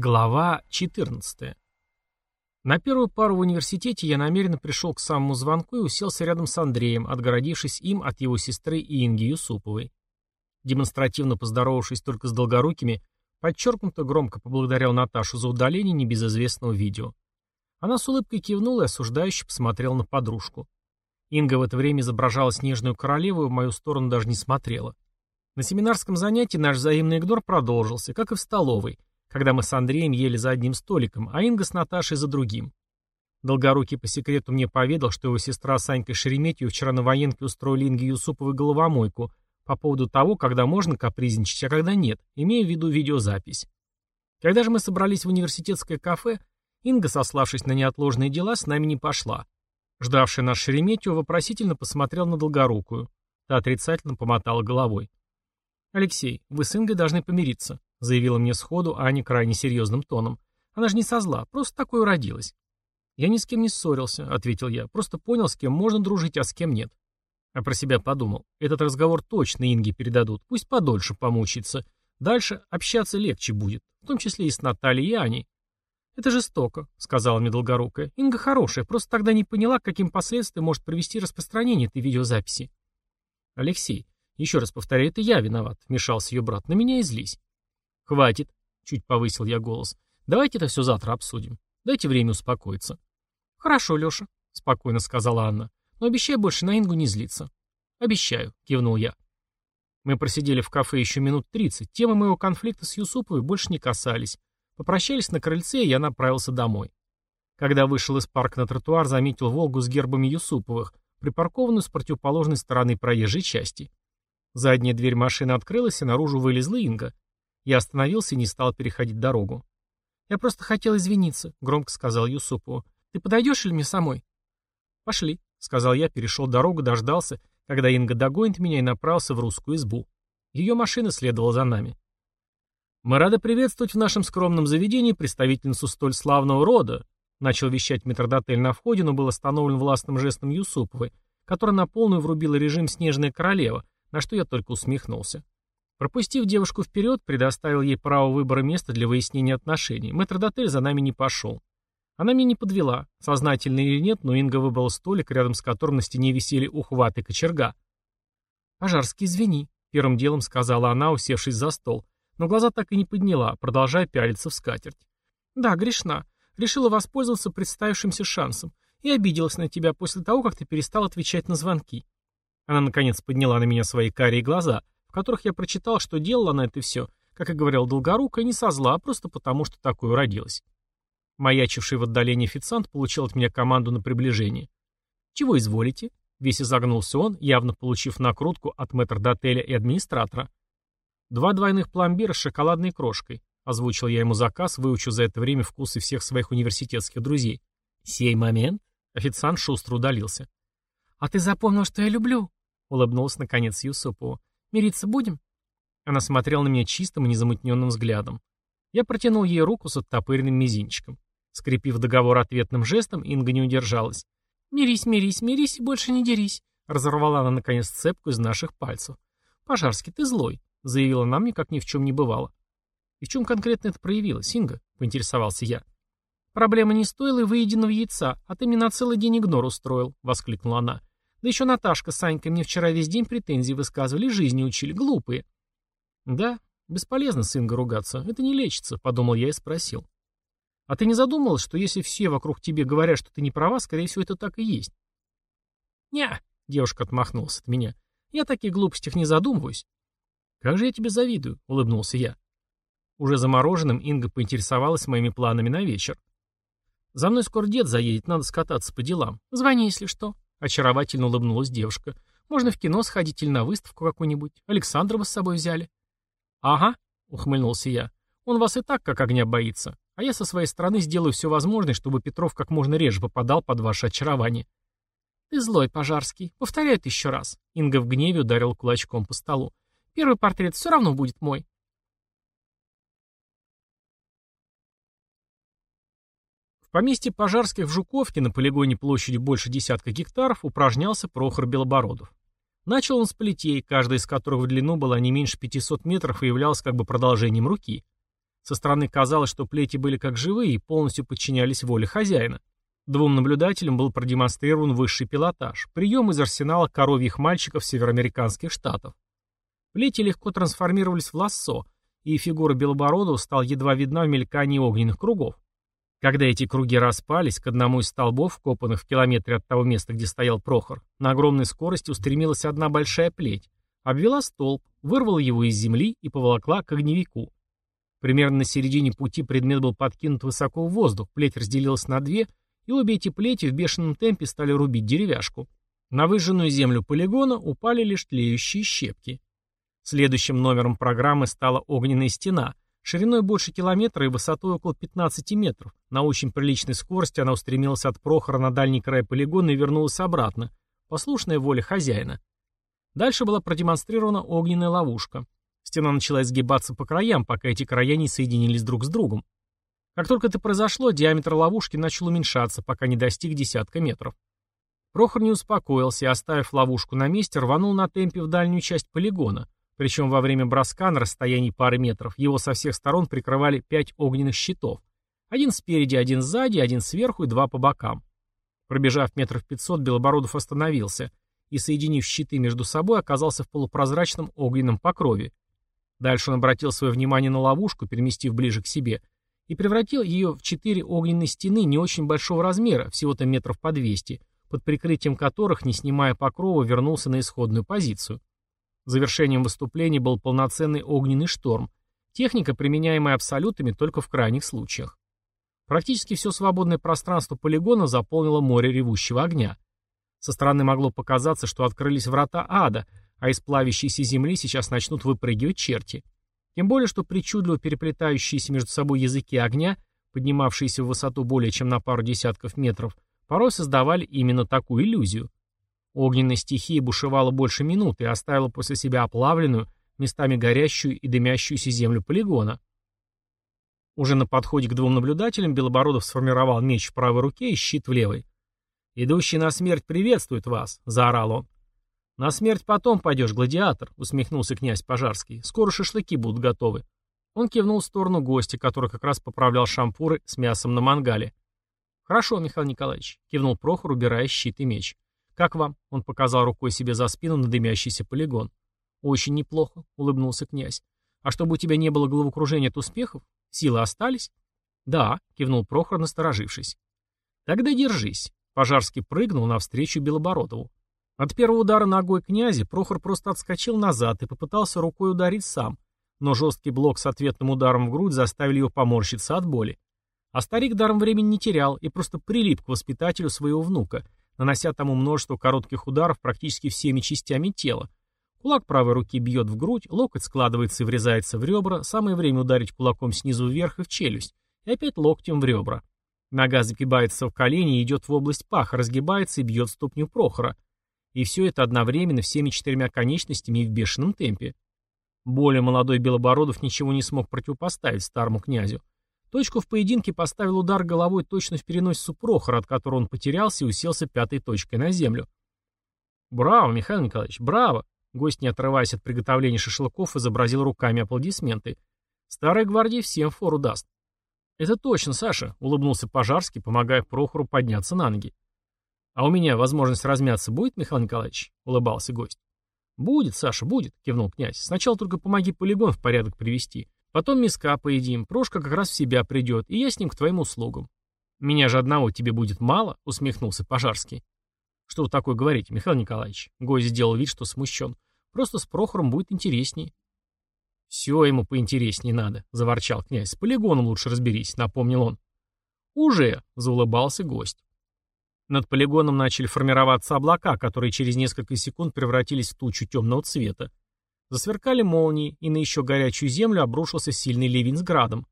Глава 14. На первую пару в университете я намеренно пришел к самому звонку и уселся рядом с Андреем, отгородившись им от его сестры Инги Юсуповой. Демонстративно поздоровавшись только с долгорукими, подчеркнуто громко поблагодарил Наташу за удаление небезызвестного видео. Она с улыбкой кивнула и осуждающе посмотрела на подружку. Инга в это время изображала снежную королеву и в мою сторону даже не смотрела. На семинарском занятии наш взаимный игнор продолжился, как и в столовой – когда мы с Андреем ели за одним столиком, а Инга с Наташей за другим. Долгорукий по секрету мне поведал, что его сестра Санька Шереметьева вчера на военке устроили Инге Юсуповой головомойку по поводу того, когда можно капризничать, а когда нет, имея в виду видеозапись. Когда же мы собрались в университетское кафе, Инга, сославшись на неотложные дела, с нами не пошла. Ждавшая нас Шереметьева вопросительно посмотрел на Долгорукую. Та отрицательно помотала головой. «Алексей, вы с Ингой должны помириться», — заявила мне сходу Аня крайне серьезным тоном. «Она же не со зла, просто такое уродилась». «Я ни с кем не ссорился», — ответил я. «Просто понял, с кем можно дружить, а с кем нет». А про себя подумал. Этот разговор точно Инге передадут. Пусть подольше помучится. Дальше общаться легче будет. В том числе и с Натальей и Аней. «Это жестоко», — сказала мне Долгорукая. «Инга хорошая, просто тогда не поняла, каким последствиям может привести распространение этой видеозаписи». «Алексей, еще раз повторяю, это я виноват», — вмешался ее брат. «На меня и злись». «Хватит», — чуть повысил я голос. «Давайте это все завтра обсудим. Дайте время успокоиться». «Хорошо, Леша», — спокойно сказала Анна. «Но обещай больше на Ингу не злиться». «Обещаю», — кивнул я. Мы просидели в кафе еще минут тридцать. Темы моего конфликта с Юсуповой больше не касались. Попрощались на крыльце, и я направился домой. Когда вышел из парка на тротуар, заметил «Волгу» с гербами Юсуповых, припаркованную с противоположной стороны проезжей части. Задняя дверь машины открылась, и наружу вылезла Инга. Я остановился и не стал переходить дорогу. «Я просто хотел извиниться», — громко сказал Юсупову. «Ты подойдешь или мне самой?» «Пошли», — сказал я, перешел дорогу, дождался, когда Инга догонит меня и направился в русскую избу. Ее машина следовала за нами. «Мы рады приветствовать в нашем скромном заведении представительницу столь славного рода», начал вещать метрдотель на входе, но был остановлен властным жестом Юсуповой, которая на полную врубила режим «Снежная королева», на что я только усмехнулся. Пропустив девушку вперед, предоставил ей право выбора места для выяснения отношений. Мэтр-дотель за нами не пошел. Она меня не подвела, сознательно или нет, но Инга выбрала столик, рядом с которым на стене висели ухваты кочерга. «Пожарский, извини», — первым делом сказала она, усевшись за стол, но глаза так и не подняла, продолжая пялиться в скатерть. «Да, грешна. Решила воспользоваться представившимся шансом и обиделась на тебя после того, как ты перестал отвечать на звонки». Она, наконец, подняла на меня свои карие глаза — которых я прочитал, что делала она это все, как и говорил Долгорукая, не со зла, а просто потому, что такое родилось. Маячивший в отдалении официант получил от меня команду на приближение. «Чего изволите?» Весь изогнулся он, явно получив накрутку от метрдотеля и администратора. «Два двойных пломбира с шоколадной крошкой», озвучил я ему заказ, выучив за это время вкусы всех своих университетских друзей. «Сей момент?» Официант шустро удалился. «А ты запомнил, что я люблю?» улыбнулся наконец Юсупову. Мириться будем?» Она смотрела на меня чистым и незамутненным взглядом. Я протянул ей руку с оттопыренным мизинчиком. Скрепив договор ответным жестом, Инга не удержалась. «Мирись, мирись, мирись и больше не дерись», — разорвала она, наконец, цепку из наших пальцев. «Пожарский, ты злой», — заявила она мне, как ни в чем не бывало. «И в чем конкретно это проявилось, Инга?» — поинтересовался я. «Проблема не стоила и выеденного яйца, а ты мне на целый день игнор устроил», — воскликнула она. Да еще Наташка с Санькой мне вчера весь день претензии высказывали, жизни учили, глупые. Да, бесполезно с Ингой ругаться, это не лечится, подумал я и спросил. А ты не задумывалась, что если все вокруг тебе говорят, что ты не права, скорее всего, это так и есть? Не, девушка отмахнулась от меня. Я таких глупостях не задумываюсь. Как же я тебе завидую, улыбнулся я. Уже замороженным Инга поинтересовалась моими планами на вечер. За мной скоро дед заедет, надо скататься по делам. Звони, если что. Очаровательно улыбнулась девушка. Можно в кино сходить или на выставку какую-нибудь. Александрова с собой взяли. Ага, ухмыльнулся я. Он вас и так как огня боится. А я со своей стороны сделаю все возможное, чтобы Петров как можно реже попадал под ваше очарование. Ты злой, Пожарский. Повторяю это еще раз. Инга в гневе ударил кулачком по столу. Первый портрет все равно будет мой. В поместье Пожарских в Жуковке на полигоне площадью больше десятка гектаров упражнялся Прохор Белобородов. Начал он с плетей, каждая из которых в длину была не меньше 500 метров и являлась как бы продолжением руки. Со стороны казалось, что плети были как живые и полностью подчинялись воле хозяина. Двум наблюдателям был продемонстрирован высший пилотаж, прием из арсенала коровьих мальчиков североамериканских штатов. Плети легко трансформировались в лассо, и фигура Белобородова стала едва видна в мелькании огненных кругов. Когда эти круги распались, к одному из столбов, копанных в километре от того места, где стоял Прохор, на огромной скорости устремилась одна большая плеть, обвела столб, вырвала его из земли и поволокла к огневику. Примерно на середине пути предмет был подкинут высоко в воздух, плеть разделилась на две, и обе эти плети в бешеном темпе стали рубить деревяшку. На выжженную землю полигона упали лишь тлеющие щепки. Следующим номером программы стала огненная стена, шириной больше километра и высотой около 15 метров. На очень приличной скорости она устремилась от Прохора на дальний край полигона и вернулась обратно, послушная воле хозяина. Дальше была продемонстрирована огненная ловушка. Стена начала изгибаться по краям, пока эти края не соединились друг с другом. Как только это произошло, диаметр ловушки начал уменьшаться, пока не достиг десятка метров. Прохор не успокоился и, оставив ловушку на месте, рванул на темпе в дальнюю часть полигона, причем во время броска на расстоянии пары метров его со всех сторон прикрывали пять огненных щитов. Один спереди, один сзади, один сверху и два по бокам. Пробежав метров пятьсот, Белобородов остановился и, соединив щиты между собой, оказался в полупрозрачном огненном покрове, Дальше он обратил свое внимание на ловушку, переместив ближе к себе, и превратил ее в четыре огненные стены не очень большого размера, всего-то метров по 200, под прикрытием которых, не снимая покрова, вернулся на исходную позицию. Завершением выступления был полноценный огненный шторм, техника, применяемая абсолютами только в крайних случаях. Практически все свободное пространство полигона заполнило море ревущего огня. Со стороны могло показаться, что открылись врата ада, а из плавящейся земли сейчас начнут выпрыгивать черти. Тем более, что причудливо переплетающиеся между собой языки огня, поднимавшиеся в высоту более чем на пару десятков метров, порой создавали именно такую иллюзию. Огненная стихия бушевала больше минуты и оставила после себя оплавленную, местами горящую и дымящуюся землю полигона. Уже на подходе к двум наблюдателям Белобородов сформировал меч в правой руке и щит в левой. «Идущий на смерть приветствует вас», — заорал он. «На смерть потом пойдешь, гладиатор», — усмехнулся князь Пожарский. «Скоро шашлыки будут готовы». Он кивнул в сторону гостя, который как раз поправлял шампуры с мясом на мангале. «Хорошо, Михаил Николаевич», — кивнул Прохор, убирая щит и меч. «Как вам?» — он показал рукой себе за спину на дымящийся полигон. «Очень неплохо», — улыбнулся князь. «А чтобы у тебя не было головокружения от успехов? Силы остались?» «Да», — кивнул Прохор, насторожившись. «Тогда держись». Пожарский прыгнул навстречу Белобородову. От первого удара ногой князя Прохор просто отскочил назад и попытался рукой ударить сам, но жесткий блок с ответным ударом в грудь заставили его поморщиться от боли. А старик даром времени не терял и просто прилип к воспитателю своего внука, нанося тому множество коротких ударов практически всеми частями тела. Кулак правой руки бьет в грудь, локоть складывается и врезается в ребра, самое время ударить кулаком снизу вверх и в челюсть, и опять локтем в ребра. Нога загибается в колени и идет в область паха, разгибается и бьет ступню Прохора – и все это одновременно всеми четырьмя конечностями и в бешеном темпе. Более молодой Белобородов ничего не смог противопоставить старому князю. Точку в поединке поставил удар головой точно в переносицу Прохора, от которого он потерялся и уселся пятой точкой на землю. «Браво, Михаил Николаевич, браво!» Гость, не отрываясь от приготовления шашлыков, изобразил руками аплодисменты. «Старая гвардия всем фору даст». «Это точно, Саша», — улыбнулся Пожарский, помогая Прохору подняться на ноги. «А у меня возможность размяться будет, Михаил Николаевич?» — улыбался гость. «Будет, Саша, будет», — кивнул князь. «Сначала только помоги полигон в порядок привести. Потом миска поедим, Прошка как раз в себя придет, и я с ним к твоим услугам». «Меня же одного тебе будет мало», — усмехнулся Пожарский. «Что вы такое говорите, Михаил Николаевич?» Гость сделал вид, что смущен. «Просто с Прохором будет интереснее». «Все ему поинтереснее надо», — заворчал князь. «С полигоном лучше разберись», — напомнил он. «Уже», — заулыбался гость. Над полигоном начали формироваться облака, которые через несколько секунд превратились в тучу темного цвета. Засверкали молнии, и на еще горячую землю обрушился сильный ливень с градом.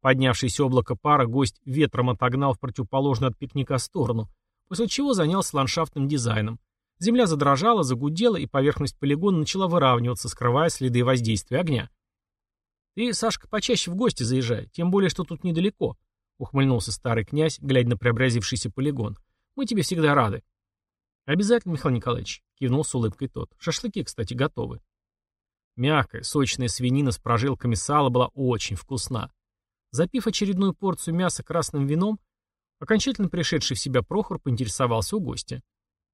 Поднявшееся облако пара гость ветром отогнал в противоположную от пикника сторону, после чего занялся ландшафтным дизайном. Земля задрожала, загудела, и поверхность полигона начала выравниваться, скрывая следы воздействия огня. «Ты, Сашка, почаще в гости заезжай, тем более, что тут недалеко», — ухмыльнулся старый князь, глядя на преобразившийся полигон. Мы тебе всегда рады. Обязательно, Михаил Николаевич, кивнул с улыбкой тот. Шашлыки, кстати, готовы. Мягкая, сочная свинина с прожилками сала была очень вкусна. Запив очередную порцию мяса красным вином, окончательно пришедший в себя Прохор поинтересовался у гостя.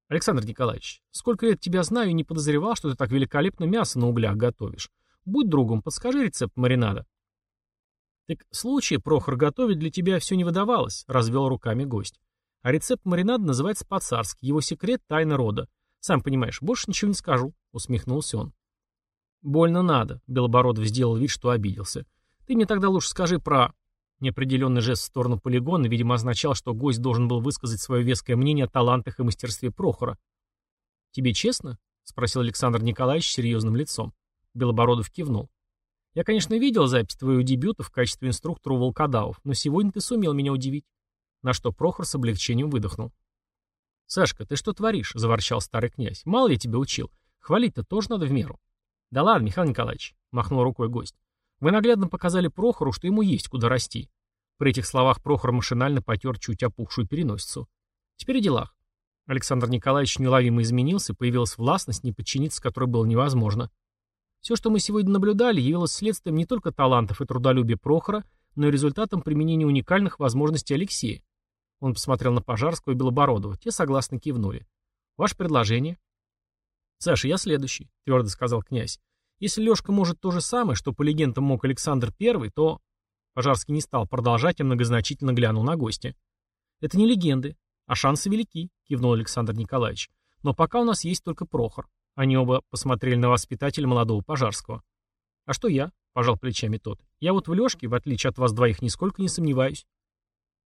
«Александр Николаевич, сколько лет тебя знаю и не подозревал, что ты так великолепно мясо на углях готовишь. Будь другом, подскажи рецепт маринада». «Так случая, Прохор, готовить для тебя все не выдавалось», — развел руками гость. «А рецепт маринада называется по-царски, его секрет — тайна рода. Сам понимаешь, больше ничего не скажу», — усмехнулся он. «Больно надо», — Белобородов сделал вид, что обиделся. «Ты мне тогда лучше скажи про...» Неопределенный жест в сторону полигона, видимо, означал, что гость должен был высказать свое веское мнение о талантах и мастерстве Прохора. «Тебе честно?» — спросил Александр Николаевич серьезным лицом. Белобородов кивнул. «Я, конечно, видел запись твоего дебюта в качестве инструктора у волкодавов, но сегодня ты сумел меня удивить». На что Прохор с облегчением выдохнул. «Сашка, ты что творишь?» — заворчал старый князь. «Мало я тебя учил. Хвалить-то тоже надо в меру». «Да ладно, Михаил Николаевич», — махнул рукой гость. «Вы наглядно показали Прохору, что ему есть куда расти». При этих словах Прохор машинально потер чуть опухшую переносицу. «Теперь о делах». Александр Николаевич неуловимо изменился, появилась властность, не подчиниться которой было невозможно. Все, что мы сегодня наблюдали, явилось следствием не только талантов и трудолюбия Прохора, но и результатом применения уникальных возможностей Алексея. Он посмотрел на Пожарского и Белобородова. Те согласно кивнули. «Ваше предложение?» «Саша, я следующий», — твердо сказал князь. «Если Лешка может то же самое, что по легендам мог Александр Первый, то...» Пожарский не стал продолжать и многозначительно глянул на гостя. «Это не легенды, а шансы велики», — кивнул Александр Николаевич. «Но пока у нас есть только Прохор». Они оба посмотрели на воспитателя молодого Пожарского. «А что я?» — пожал плечами тот. «Я вот в Лешке, в отличие от вас двоих, нисколько не сомневаюсь».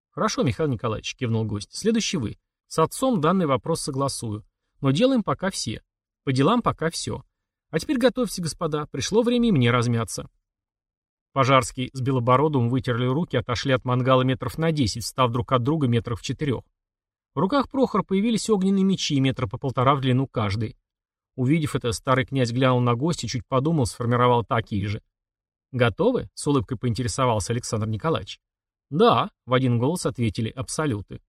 «Хорошо, Михаил Николаевич», — кивнул гость. «Следующий вы. С отцом данный вопрос согласую. Но делаем пока все. По делам пока все. А теперь готовьте, господа, пришло время и мне размяться. Пожарский с Белобородовым вытерли руки, отошли от мангала метров на десять, став друг от друга метров в четырех. В руках Прохора появились огненные мечи, метра по полтора в длину каждый. Увидев это, старый князь глянул на гостя, чуть подумал, сформировал такие же. «Готовы?» — с улыбкой поинтересовался Александр Николаевич. «Да», — в один голос ответили абсолюты.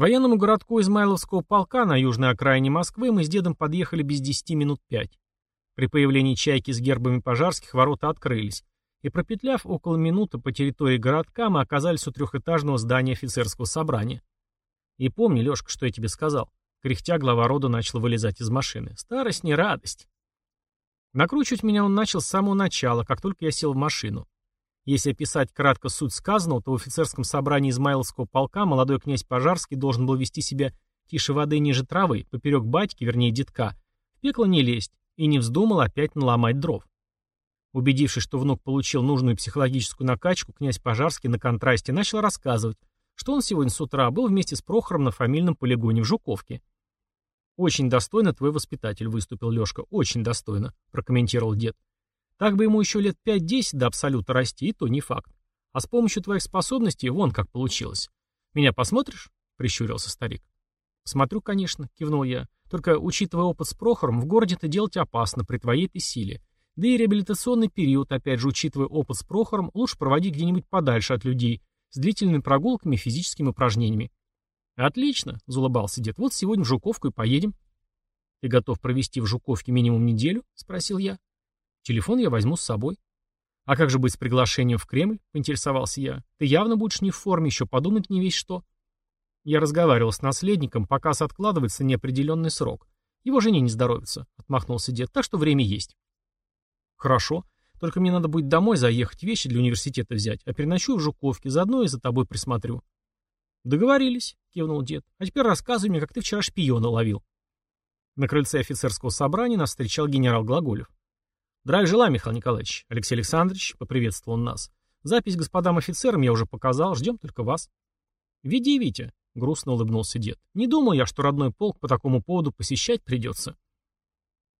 Военному городку Измайловского полка на южной окраине Москвы мы с дедом подъехали без десяти минут пять. При появлении чайки с гербами пожарских ворота открылись, и пропетляв около минуты по территории городка, мы оказались у трехэтажного здания офицерского собрания. И помни, Лешка, что я тебе сказал. Кряхтя глава рода начал вылезать из машины. Старость не радость. Накручивать меня он начал с самого начала, как только я сел в машину. Если описать кратко суть сказанного, то в офицерском собрании Измайловского полка молодой князь Пожарский должен был вести себя тише воды ниже травы, поперек батьки, вернее детка, в пекло не лезть, и не вздумал опять наломать дров. Убедившись, что внук получил нужную психологическую накачку, князь Пожарский на контрасте начал рассказывать, что он сегодня с утра был вместе с Прохором на фамильном полигоне в Жуковке. «Очень достойно твой воспитатель выступил, Лешка, очень достойно», прокомментировал дед. Так бы ему еще лет 5-10 до абсолюта расти, и то не факт. А с помощью твоих способностей вон как получилось. Меня посмотришь? Прищурился старик. Смотрю, конечно, кивнул я. Только, учитывая опыт с Прохором, в городе это делать опасно при твоей-то силе. Да и реабилитационный период, опять же, учитывая опыт с Прохором, лучше проводить где-нибудь подальше от людей, с длительными прогулками и физическими упражнениями. «Отлично», — заулыбался дед, — «вот сегодня в Жуковку и поедем». «Ты готов провести в Жуковке минимум неделю?» — спросил я. Телефон я возьму с собой. А как же быть с приглашением в Кремль? Поинтересовался я. Ты явно будешь не в форме, еще подумать не весь что. Я разговаривал с наследником, показ откладывается неопределенный срок. Его жене не здоровится, отмахнулся дед, так что время есть. Хорошо, только мне надо будет домой заехать, вещи для университета взять, а переночую в Жуковке, заодно и за тобой присмотрю. Договорились, кивнул дед. А теперь рассказывай мне, как ты вчера шпиона ловил. На крыльце офицерского собрания нас встречал генерал Глаголев. «Здравия желаю, Михаил Николаевич. Алексей Александрович», — поприветствовал он нас. «Запись господам офицерам я уже показал, ждем только вас». «Веди, Витя», — грустно улыбнулся дед. «Не думал я, что родной полк по такому поводу посещать придется».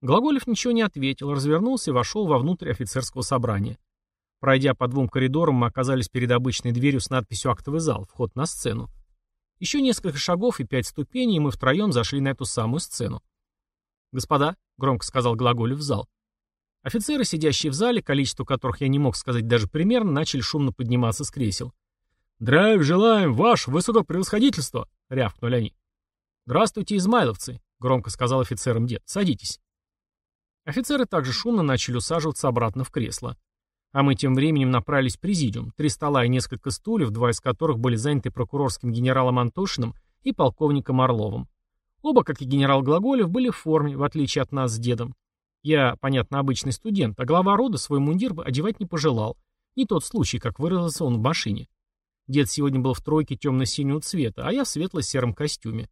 Глаголев ничего не ответил, развернулся и вошел вовнутрь офицерского собрания. Пройдя по двум коридорам, мы оказались перед обычной дверью с надписью «Актовый зал», вход на сцену. Еще несколько шагов и пять ступеней, и мы втроем зашли на эту самую сцену. «Господа», — громко сказал Глаголев в зал, Офицеры, сидящие в зале, количество которых я не мог сказать даже примерно, начали шумно подниматься с кресел. «Драйв желаем, ваше высокопревосходительство!» — рявкнули они. «Здравствуйте, измайловцы!» — громко сказал офицерам дед. «Садитесь». Офицеры также шумно начали усаживаться обратно в кресло. А мы тем временем направились в президиум. Три стола и несколько стульев, два из которых были заняты прокурорским генералом Антошиным и полковником Орловым. Оба, как и генерал Глаголев, были в форме, в отличие от нас с дедом. Я, понятно, обычный студент, а глава рода свой мундир бы одевать не пожелал. Не тот случай, как выразился он в машине. Дед сегодня был в тройке темно-синего цвета, а я в светло-сером костюме.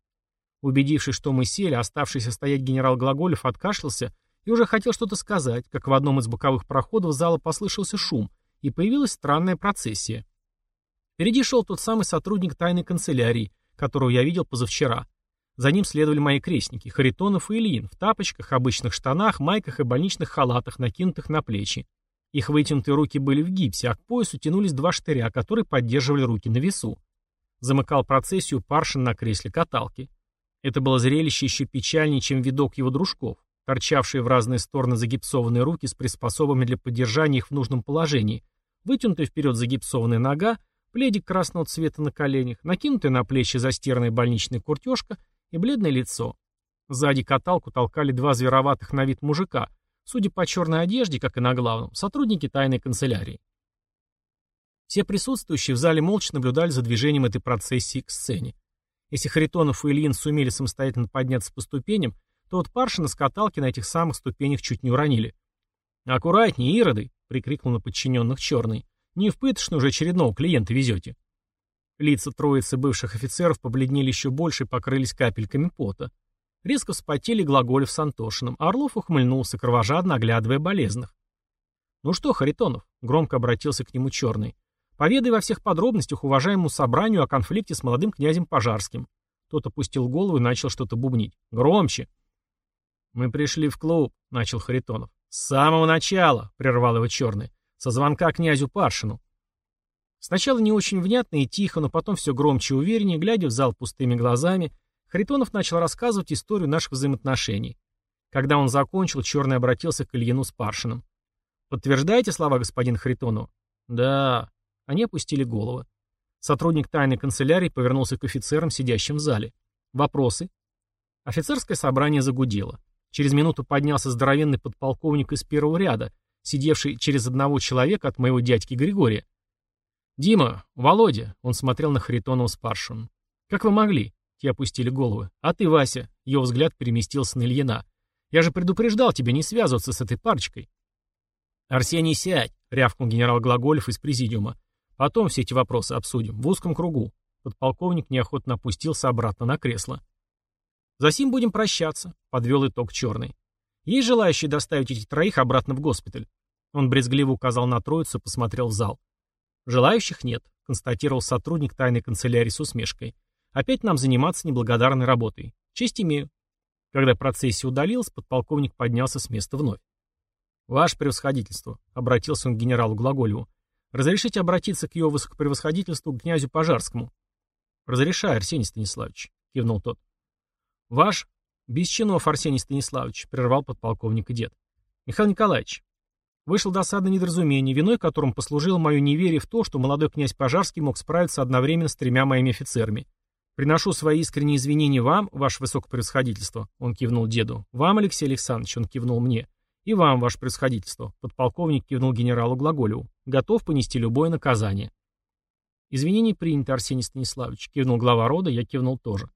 Убедившись, что мы сели, оставшийся стоять генерал Глаголев откашлялся и уже хотел что-то сказать, как в одном из боковых проходов зала послышался шум, и появилась странная процессия. Впереди шел тот самый сотрудник тайной канцелярии, которого я видел позавчера. За ним следовали мои крестники, Харитонов и Ильин, в тапочках, обычных штанах, майках и больничных халатах, накинутых на плечи. Их вытянутые руки были в гипсе, а к поясу тянулись два штыря, которые поддерживали руки на весу. Замыкал процессию Паршин на кресле каталки. Это было зрелище еще печальнее, чем видок его дружков, торчавшие в разные стороны загипсованные руки с приспособами для поддержания их в нужном положении, вытянутая вперед загипсованная нога, пледик красного цвета на коленях, накинутая на плечи застиранная больничная куртежка и бледное лицо. Сзади каталку толкали два звероватых на вид мужика, судя по черной одежде, как и на главном, сотрудники тайной канцелярии. Все присутствующие в зале молча наблюдали за движением этой процессии к сцене. Если Харитонов и Ильин сумели самостоятельно подняться по ступеням, то вот Паршина с каталки на этих самых ступенях чуть не уронили. «Аккуратнее, ироды!» — прикрикнул на подчиненных черный. «Не в пыточную уже очередного клиента везете». Лица троицы бывших офицеров побледнели еще больше и покрылись капельками пота. Резко вспотели Глаголев с Антошиным. Орлов ухмыльнулся, кровожадно оглядывая болезных. «Ну что, Харитонов?» — громко обратился к нему Черный. «Поведай во всех подробностях уважаемому собранию о конфликте с молодым князем Пожарским». Тот опустил голову и начал что-то бубнить. «Громче!» «Мы пришли в клуб», — начал Харитонов. «С самого начала», — прервал его Черный. «Со звонка князю Паршину». Сначала не очень внятно и тихо, но потом все громче и увереннее, глядя в зал пустыми глазами, Харитонов начал рассказывать историю наших взаимоотношений. Когда он закончил, Черный обратился к Ильину с Паршиным. «Подтверждаете слова господина Харитонова?» «Да». Они опустили головы. Сотрудник тайной канцелярии повернулся к офицерам, сидящим в зале. «Вопросы?» Офицерское собрание загудело. Через минуту поднялся здоровенный подполковник из первого ряда, сидевший через одного человека от моего дядьки Григория. «Дима, Володя», — он смотрел на Харитонова с Паршиным. «Как вы могли?» Те опустили головы. «А ты, Вася?» Его взгляд переместился на Ильина. «Я же предупреждал тебя не связываться с этой парочкой». «Арсений, сядь!» — рявкнул генерал Глаголев из президиума. «Потом все эти вопросы обсудим. В узком кругу». Подполковник неохотно опустился обратно на кресло. «Засим будем прощаться», — подвел итог Черный. «Есть желающие доставить этих троих обратно в госпиталь?» Он брезгливо указал на троицу и посмотрел в зал. «Желающих нет», — констатировал сотрудник тайной канцелярии с усмешкой. Опять нам заниматься неблагодарной работой. Честь имею. Когда процессия удалилась, подполковник поднялся с места вновь. «Ваше превосходительство», — обратился он к генералу Глаголеву, — «разрешите обратиться к его высокопревосходительству к князю Пожарскому». «Разрешаю, Арсений Станиславович», — кивнул тот. «Ваш без чинов, Арсений Станиславович», — прервал подполковник дед. «Михаил Николаевич, вышло досадное недоразумение, виной которым послужило мое неверие в то, что молодой князь Пожарский мог справиться одновременно с тремя моими офицерами. «Приношу свои искренние извинения вам, ваше высокопревосходительство», — он кивнул деду. «Вам, Алексей Александрович», — он кивнул мне. «И вам, ваше превосходительство», — подполковник кивнул генералу Глаголеву. «Готов понести любое наказание». «Извинения приняты, Арсений Станиславович», — кивнул глава рода, я кивнул тоже.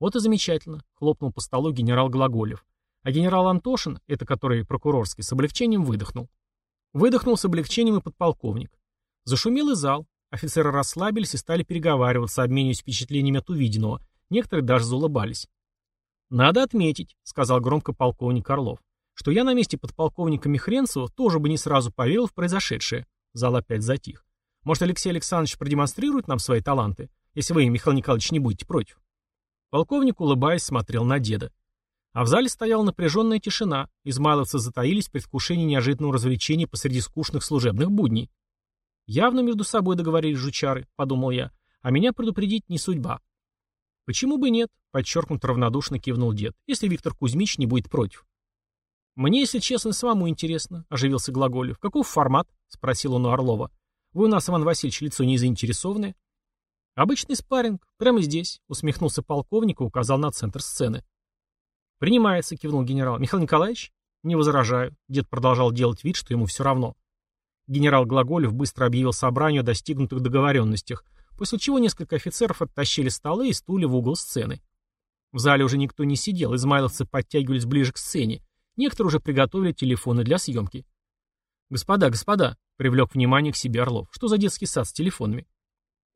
«Вот и замечательно», — хлопнул по столу генерал Глаголев. А генерал Антошин, это который прокурорский, с облегчением выдохнул. Выдохнул с облегчением и подполковник. Зашумел и зал. Офицеры расслабились и стали переговариваться, обмениваясь впечатлениями от увиденного. Некоторые даже заулыбались. «Надо отметить», — сказал громко полковник Орлов, «что я на месте подполковника Михренцева тоже бы не сразу поверил в произошедшее». Зал опять затих. «Может, Алексей Александрович продемонстрирует нам свои таланты, если вы, Михаил Николаевич, не будете против?» Полковник, улыбаясь, смотрел на деда. А в зале стояла напряженная тишина. Измайловцы затаились в предвкушении неожиданного развлечения посреди скучных служебных будней. Явно между собой договорились жучары, подумал я, а меня предупредить не судьба. Почему бы нет? Подчеркнуто равнодушно кивнул дед, если Виктор Кузьмич не будет против. Мне, если честно, самому интересно, оживился Глаголев. Каков формат? Спросил он у Орлова. Вы у нас, Иван Васильевич, лицо не заинтересованное? Обычный спарринг, прямо здесь, усмехнулся полковник и указал на центр сцены. Принимается, кивнул генерал. Михаил Николаевич? Не возражаю. Дед продолжал делать вид, что ему все равно. Генерал Глаголев быстро объявил собранию о достигнутых договоренностях, после чего несколько офицеров оттащили столы и стулья в угол сцены. В зале уже никто не сидел, измайловцы подтягивались ближе к сцене. Некоторые уже приготовили телефоны для съемки. «Господа, господа!» — привлек внимание к себе Орлов. «Что за детский сад с телефонами?»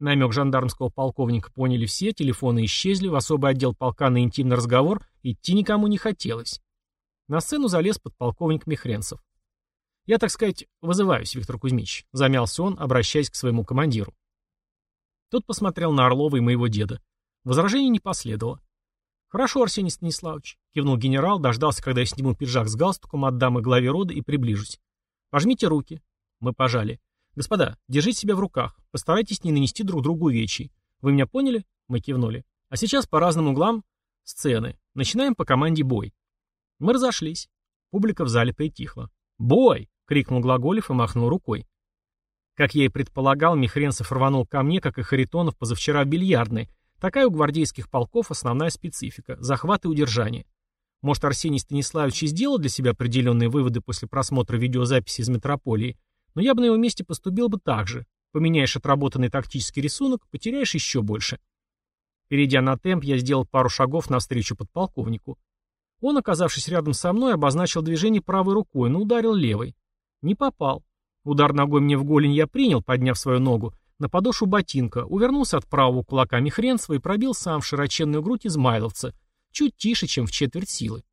Намек жандармского полковника поняли все, телефоны исчезли, в особый отдел полка на интимный разговор идти никому не хотелось. На сцену залез подполковник Михренцев. «Я, так сказать, вызываюсь, Виктор Кузьмич», — замялся он, обращаясь к своему командиру. Тот посмотрел на Орлова и моего деда. Возражений не последовало. «Хорошо, Арсений Станиславович», — кивнул генерал, дождался, когда я сниму пиджак с галстуком, отдам и главе рода и приближусь. «Пожмите руки». Мы пожали. «Господа, держите себя в руках. Постарайтесь не нанести друг другу увечий. Вы меня поняли?» Мы кивнули. «А сейчас по разным углам сцены. Начинаем по команде «Бой». Мы разошлись. Публика в зале притихла. «Бой!» — крикнул Глаголев и махнул рукой. Как я и предполагал, Михренцев рванул ко мне, как и Харитонов позавчера в бильярдной. Такая у гвардейских полков основная специфика — захват и удержание. Может, Арсений Станиславович и сделал для себя определенные выводы после просмотра видеозаписи из метрополии, но я бы на его месте поступил бы так же. Поменяешь отработанный тактический рисунок, потеряешь еще больше. Перейдя на темп, я сделал пару шагов навстречу подполковнику. Он, оказавшись рядом со мной, обозначил движение правой рукой, но ударил левой. Не попал. Удар ногой мне в голень я принял, подняв свою ногу, на подошву ботинка, увернулся от правого кулака Михренцева и пробил сам в широченную грудь измайловца, чуть тише, чем в четверть силы.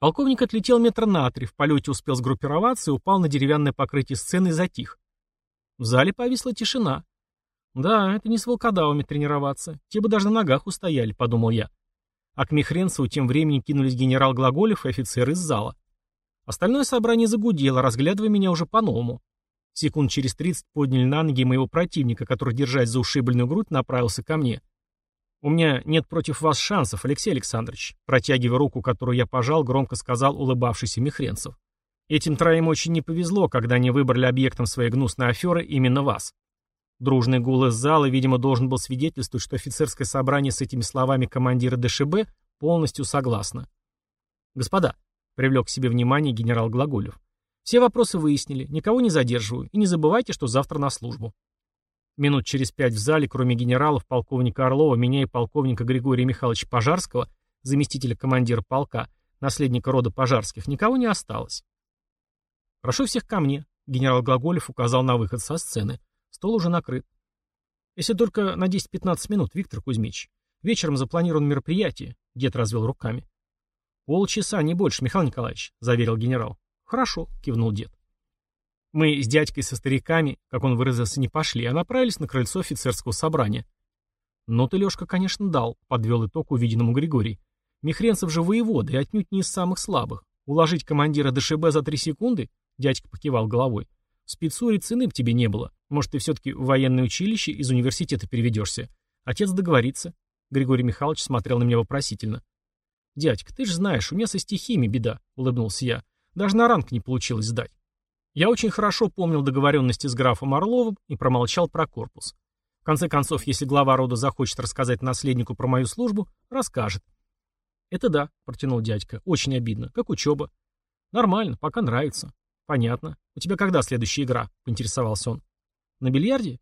Полковник отлетел метра на три, в полете успел сгруппироваться и упал на деревянное покрытие сцены затих. В зале повисла тишина. Да, это не с волкодавами тренироваться. Те бы даже на ногах устояли, подумал я. А к Михренцеву тем временем кинулись генерал Глаголев и офицеры из зала. Остальное собрание загудело, разглядывая меня уже по-новому. Секунд через тридцать подняли на ноги моего противника, который, держась за ушибленную грудь, направился ко мне. «У меня нет против вас шансов, Алексей Александрович», протягивая руку, которую я пожал, громко сказал улыбавшийся Михренцев. «Этим троим очень не повезло, когда они выбрали объектом своей гнусной аферы именно вас». Дружный гул из зала, видимо, должен был свидетельствовать, что офицерское собрание с этими словами командира ДШБ полностью согласно. «Господа», — привлек к себе внимание генерал Глаголев, «все вопросы выяснили, никого не задерживаю, и не забывайте, что завтра на службу». Минут через пять в зале, кроме генералов, полковника Орлова, меня и полковника Григория Михайловича Пожарского, заместителя командира полка, наследника рода Пожарских, никого не осталось. «Прошу всех ко мне», — генерал Глаголев указал на выход со сцены. Стол уже накрыт. «Если только на 10-15 минут, Виктор Кузьмич. Вечером запланировано мероприятие», — дед развел руками. «Полчаса, не больше, Михаил Николаевич», — заверил генерал. «Хорошо», — кивнул дед. Мы с дядькой со стариками, как он выразился, не пошли, а направились на крыльцо офицерского собрания. «Ну ты, Лешка, конечно, дал», — подвел итог увиденному Григорий. «Михренцев же воевода и отнюдь не из самых слабых. Уложить командира ДШБ за три секунды?» — дядька покивал головой. «В спецуре цены б тебе не было. Может, ты все-таки в военное училище из университета переведешься. Отец договорится». Григорий Михайлович смотрел на меня вопросительно. «Дядька, ты же знаешь, у меня со стихиями беда», — улыбнулся я. «Даже на ранг не получилось сдать». Я очень хорошо помнил договоренности с графом Орловым и промолчал про корпус. В конце концов, если глава рода захочет рассказать наследнику про мою службу, расскажет. «Это да», — протянул дядька, — «очень обидно. Как учеба?» «Нормально, пока нравится». «Понятно. У тебя когда следующая игра?» — поинтересовался он. «На бильярде?»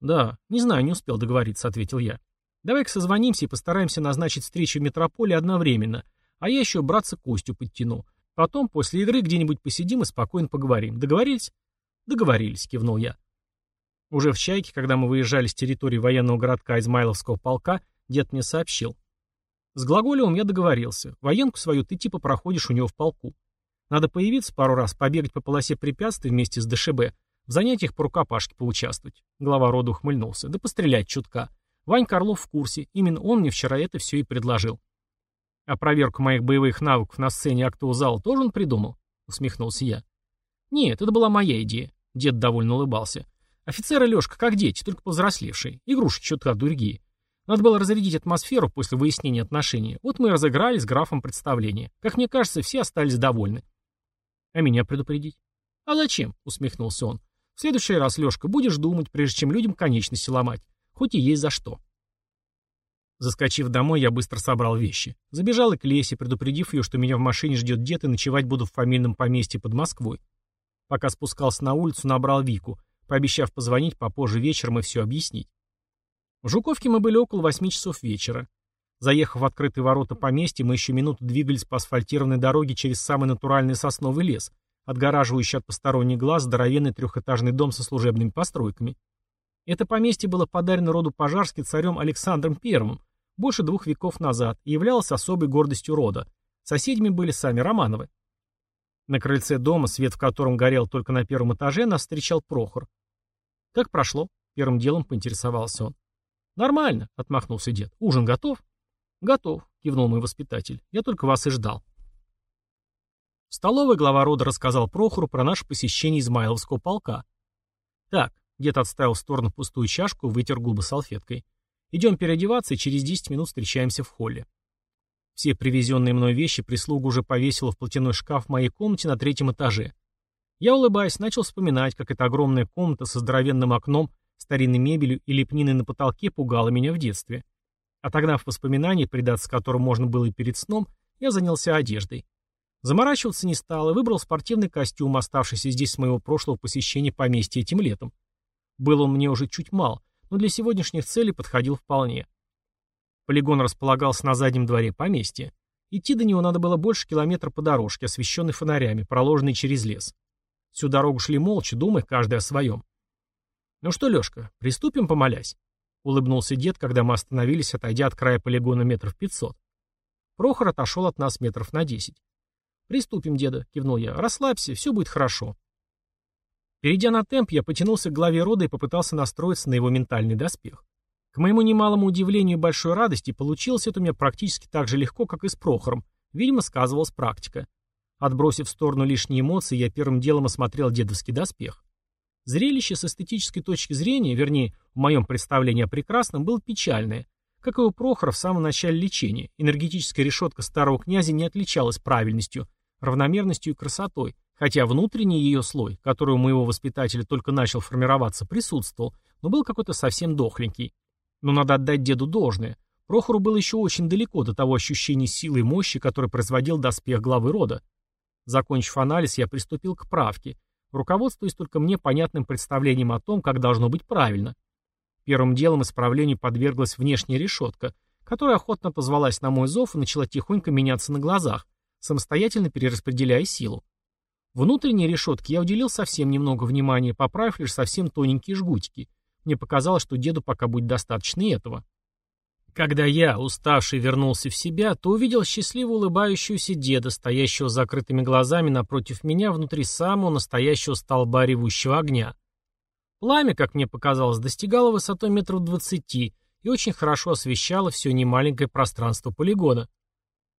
«Да, не знаю, не успел договориться», — ответил я. «Давай-ка созвонимся и постараемся назначить встречу в метрополе одновременно, а я еще братца Костю подтяну. Потом, после игры, где-нибудь посидим и спокойно поговорим. Договорились? Договорились, кивнул я. Уже в «Чайке», когда мы выезжали с территории военного городка Измайловского полка, дед мне сообщил. С Глаголевым я договорился. Военку свою ты типа проходишь у него в полку. Надо появиться пару раз, побегать по полосе препятствий вместе с ДШБ, в занятиях по рукопашке поучаствовать. Глава рода ухмыльнулся. Да пострелять чутка. Вань Карлов в курсе. Именно он мне вчера это все и предложил. А проверку моих боевых навыков на сцене актового зала тоже он придумал? Усмехнулся я. Нет, это была моя идея. Дед довольно улыбался. Офицеры Лешка как дети, только повзрослевшие. Игрушки чутка другие. Надо было разрядить атмосферу после выяснения отношений. Вот мы и разыграли с графом представление. Как мне кажется, все остались довольны. А меня предупредить? А зачем? Усмехнулся он. В следующий раз, Лешка, будешь думать, прежде чем людям конечности ломать. Хоть и есть за что. Заскочив домой, я быстро собрал вещи. Забежал и к Лесе, предупредив ее, что меня в машине ждет дед и ночевать буду в фамильном поместье под Москвой. Пока спускался на улицу, набрал Вику, пообещав позвонить попозже вечером и все объяснить. В Жуковке мы были около восьми часов вечера. Заехав в открытые ворота поместья, мы еще минуту двигались по асфальтированной дороге через самый натуральный сосновый лес, отгораживающий от посторонних глаз здоровенный трехэтажный дом со служебными постройками. Это поместье было подарено роду Пожарски царем Александром I больше двух веков назад и являлось особой гордостью рода. Соседями были сами Романовы. На крыльце дома, свет в котором горел только на первом этаже, нас встречал Прохор. «Как прошло?» — первым делом поинтересовался он. «Нормально», — отмахнулся дед. «Ужин готов?» «Готов», — кивнул мой воспитатель. «Я только вас и ждал». В столовой глава рода рассказал Прохору про наше посещение Измайловского полка. «Так, Дед отставил в сторону пустую чашку, вытер губы салфеткой. «Идем переодеваться, и через 10 минут встречаемся в холле». Все привезенные мной вещи прислуга уже повесила в платяной шкаф в моей комнате на третьем этаже. Я, улыбаясь, начал вспоминать, как эта огромная комната со здоровенным окном, старинной мебелью и лепниной на потолке пугала меня в детстве. Отогнав воспоминания, предаться которым можно было и перед сном, я занялся одеждой. Заморачиваться не стал и выбрал спортивный костюм, оставшийся здесь с моего прошлого посещения поместья этим летом. Был он мне уже чуть мал, но для сегодняшних целей подходил вполне. Полигон располагался на заднем дворе поместья. Идти до него надо было больше километра по дорожке, освещенной фонарями, проложенной через лес. Всю дорогу шли молча, думая каждый о своем. «Ну что, Лешка, приступим, помолясь?» — улыбнулся дед, когда мы остановились, отойдя от края полигона метров пятьсот. Прохор отошел от нас метров на десять. «Приступим, деда», — кивнул я. «Расслабься, все будет хорошо». Перейдя на темп, я потянулся к главе рода и попытался настроиться на его ментальный доспех. К моему немалому удивлению и большой радости, получилось это у меня практически так же легко, как и с Прохором. Видимо, сказывалась практика. Отбросив в сторону лишние эмоции, я первым делом осмотрел дедовский доспех. Зрелище с эстетической точки зрения, вернее, в моем представлении о прекрасном, было печальное. Как и у Прохора в самом начале лечения, энергетическая решетка старого князя не отличалась правильностью, равномерностью и красотой, Хотя внутренний ее слой, который у моего воспитателя только начал формироваться, присутствовал, но был какой-то совсем дохленький. Но надо отдать деду должное. Прохору было еще очень далеко до того ощущения силы и мощи, которое производил доспех главы рода. Закончив анализ, я приступил к правке, руководствуясь только мне понятным представлением о том, как должно быть правильно. Первым делом исправлению подверглась внешняя решетка, которая охотно позвалась на мой зов и начала тихонько меняться на глазах, самостоятельно перераспределяя силу. Внутренней решетке я уделил совсем немного внимания, поправив лишь совсем тоненькие жгутики. Мне показалось, что деду пока будет достаточно этого. Когда я, уставший, вернулся в себя, то увидел счастливо улыбающегося деда, стоящего с закрытыми глазами напротив меня внутри самого настоящего столба ревущего огня. Пламя, как мне показалось, достигало высотой метров двадцати и очень хорошо освещало все немаленькое пространство полигона.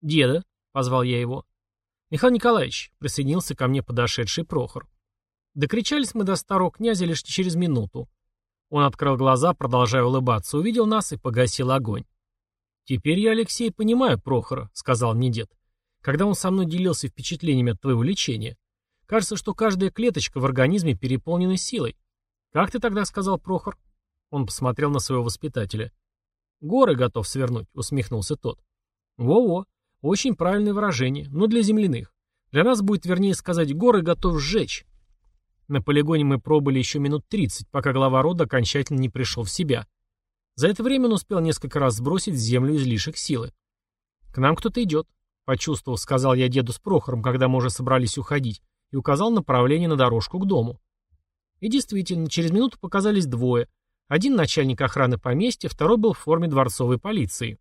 «Деда», — позвал я его, «Михаил Николаевич», — присоединился ко мне подошедший Прохор. Докричались мы до старого князя лишь через минуту. Он открыл глаза, продолжая улыбаться, увидел нас и погасил огонь. «Теперь я, Алексей, понимаю Прохора», — сказал мне дед, когда он со мной делился впечатлениями от твоего лечения. Кажется, что каждая клеточка в организме переполнена силой. Как ты тогда сказал, Прохор? Он посмотрел на своего воспитателя. Горы готов свернуть, усмехнулся тот. Во-во, очень правильное выражение, но для земляных. Для нас будет вернее сказать «горы готов сжечь». На полигоне мы пробыли еще минут 30, пока глава рода окончательно не пришел в себя. За это время он успел несколько раз сбросить в землю излишек силы. «К нам кто-то идет», — почувствовав, сказал я деду с Прохором, когда мы уже собрались уходить, и указал направление на дорожку к дому. И действительно, через минуту показались двое. Один начальник охраны поместья, второй был в форме дворцовой полиции.